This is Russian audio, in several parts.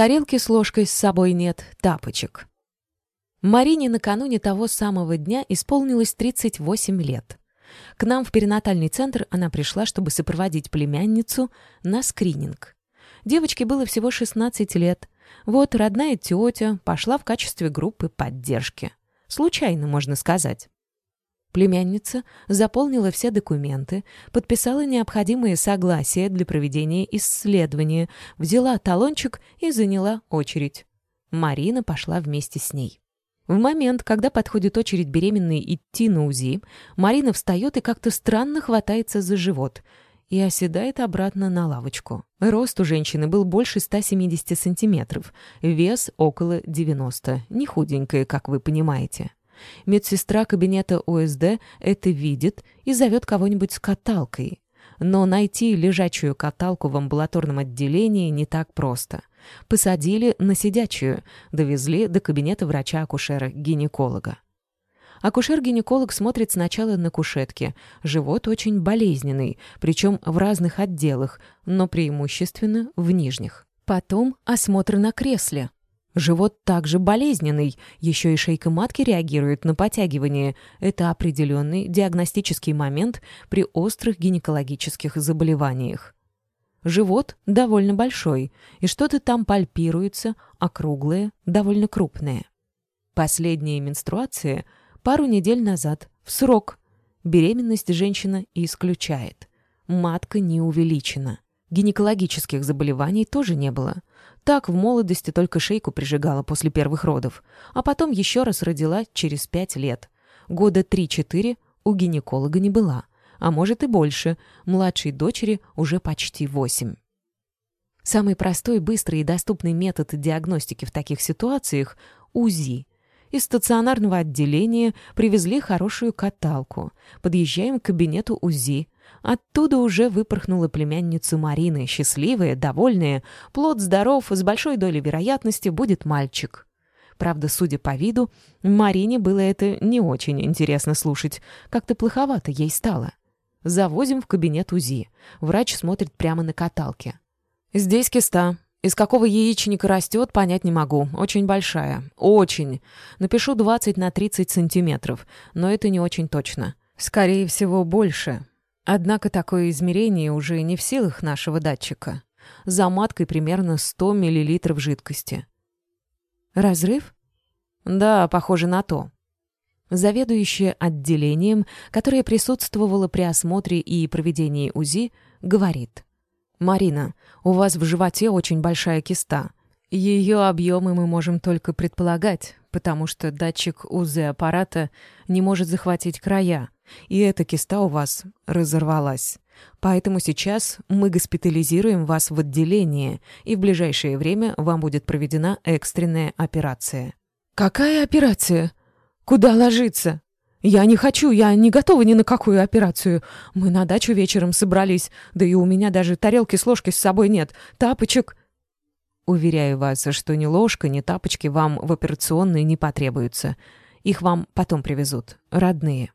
Тарелки с ложкой с собой нет, тапочек. Марине накануне того самого дня исполнилось 38 лет. К нам в перинатальный центр она пришла, чтобы сопроводить племянницу на скрининг. Девочке было всего 16 лет. Вот родная тетя пошла в качестве группы поддержки. Случайно, можно сказать. Племянница заполнила все документы, подписала необходимые согласия для проведения исследования, взяла талончик и заняла очередь. Марина пошла вместе с ней. В момент, когда подходит очередь беременной идти на УЗИ, Марина встает и как-то странно хватается за живот и оседает обратно на лавочку. Рост у женщины был больше 170 сантиметров, вес около 90, не худенькая, как вы понимаете. Медсестра кабинета ОСД это видит и зовет кого-нибудь с каталкой. Но найти лежачую каталку в амбулаторном отделении не так просто. Посадили на сидячую, довезли до кабинета врача-акушера-гинеколога. Акушер-гинеколог смотрит сначала на кушетке. Живот очень болезненный, причем в разных отделах, но преимущественно в нижних. Потом осмотр на кресле. Живот также болезненный, еще и шейка матки реагирует на подтягивание. Это определенный диагностический момент при острых гинекологических заболеваниях. Живот довольно большой, и что-то там пальпируется, округлое, довольно крупное. Последняя менструация пару недель назад, в срок. Беременность женщина исключает. Матка не увеличена. Гинекологических заболеваний тоже не было. Так в молодости только шейку прижигала после первых родов, а потом еще раз родила через пять лет. Года три-четыре у гинеколога не была а может и больше. Младшей дочери уже почти восемь. Самый простой, быстрый и доступный метод диагностики в таких ситуациях – УЗИ. Из стационарного отделения привезли хорошую каталку. Подъезжаем к кабинету УЗИ. Оттуда уже выпорхнула племянницу Марины, счастливая, довольная, плод здоров, с большой долей вероятности будет мальчик. Правда, судя по виду, Марине было это не очень интересно слушать. Как-то плоховато ей стало. Завозим в кабинет УЗИ. Врач смотрит прямо на каталке. «Здесь киста. Из какого яичника растет, понять не могу. Очень большая. Очень. Напишу 20 на 30 сантиметров, но это не очень точно. Скорее всего, больше. Однако такое измерение уже не в силах нашего датчика. За маткой примерно 100 мл жидкости. Разрыв? Да, похоже на то. Заведующая отделением, которая присутствовала при осмотре и проведении УЗИ, говорит. «Марина, у вас в животе очень большая киста. Ее объемы мы можем только предполагать, потому что датчик УЗИ-аппарата не может захватить края, и эта киста у вас разорвалась. Поэтому сейчас мы госпитализируем вас в отделение, и в ближайшее время вам будет проведена экстренная операция». «Какая операция?» Куда ложиться? Я не хочу, я не готова ни на какую операцию. Мы на дачу вечером собрались, да и у меня даже тарелки с ложкой с собой нет. Тапочек... Уверяю вас, что ни ложка, ни тапочки вам в операционной не потребуются. Их вам потом привезут, родные.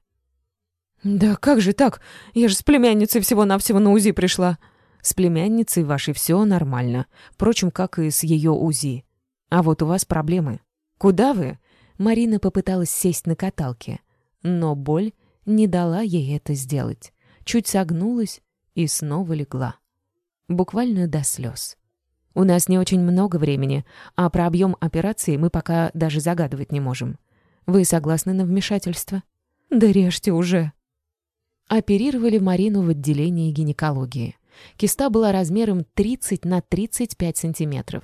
«Да как же так? Я же с племянницей всего-навсего на УЗИ пришла». «С племянницей вашей все нормально. Впрочем, как и с ее УЗИ. А вот у вас проблемы. Куда вы? Марина попыталась сесть на каталке, но боль не дала ей это сделать. Чуть согнулась и снова легла. Буквально до слез. У нас не очень много времени, а про объем операции мы пока даже загадывать не можем. Вы согласны на вмешательство? Да режьте уже. Оперировали Марину в отделении гинекологии. Киста была размером 30 на 35 сантиметров.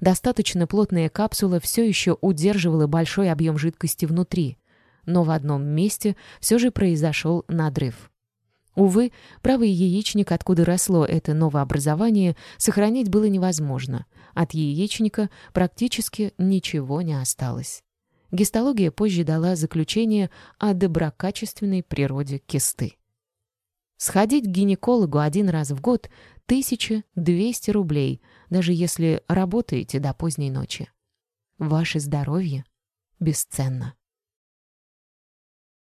Достаточно плотная капсула все еще удерживала большой объем жидкости внутри, но в одном месте все же произошел надрыв. Увы, правый яичник, откуда росло это новообразование, сохранить было невозможно. От яичника практически ничего не осталось. Гистология позже дала заключение о доброкачественной природе кисты. Сходить к гинекологу один раз в год – 1200 рублей, даже если работаете до поздней ночи. Ваше здоровье бесценно.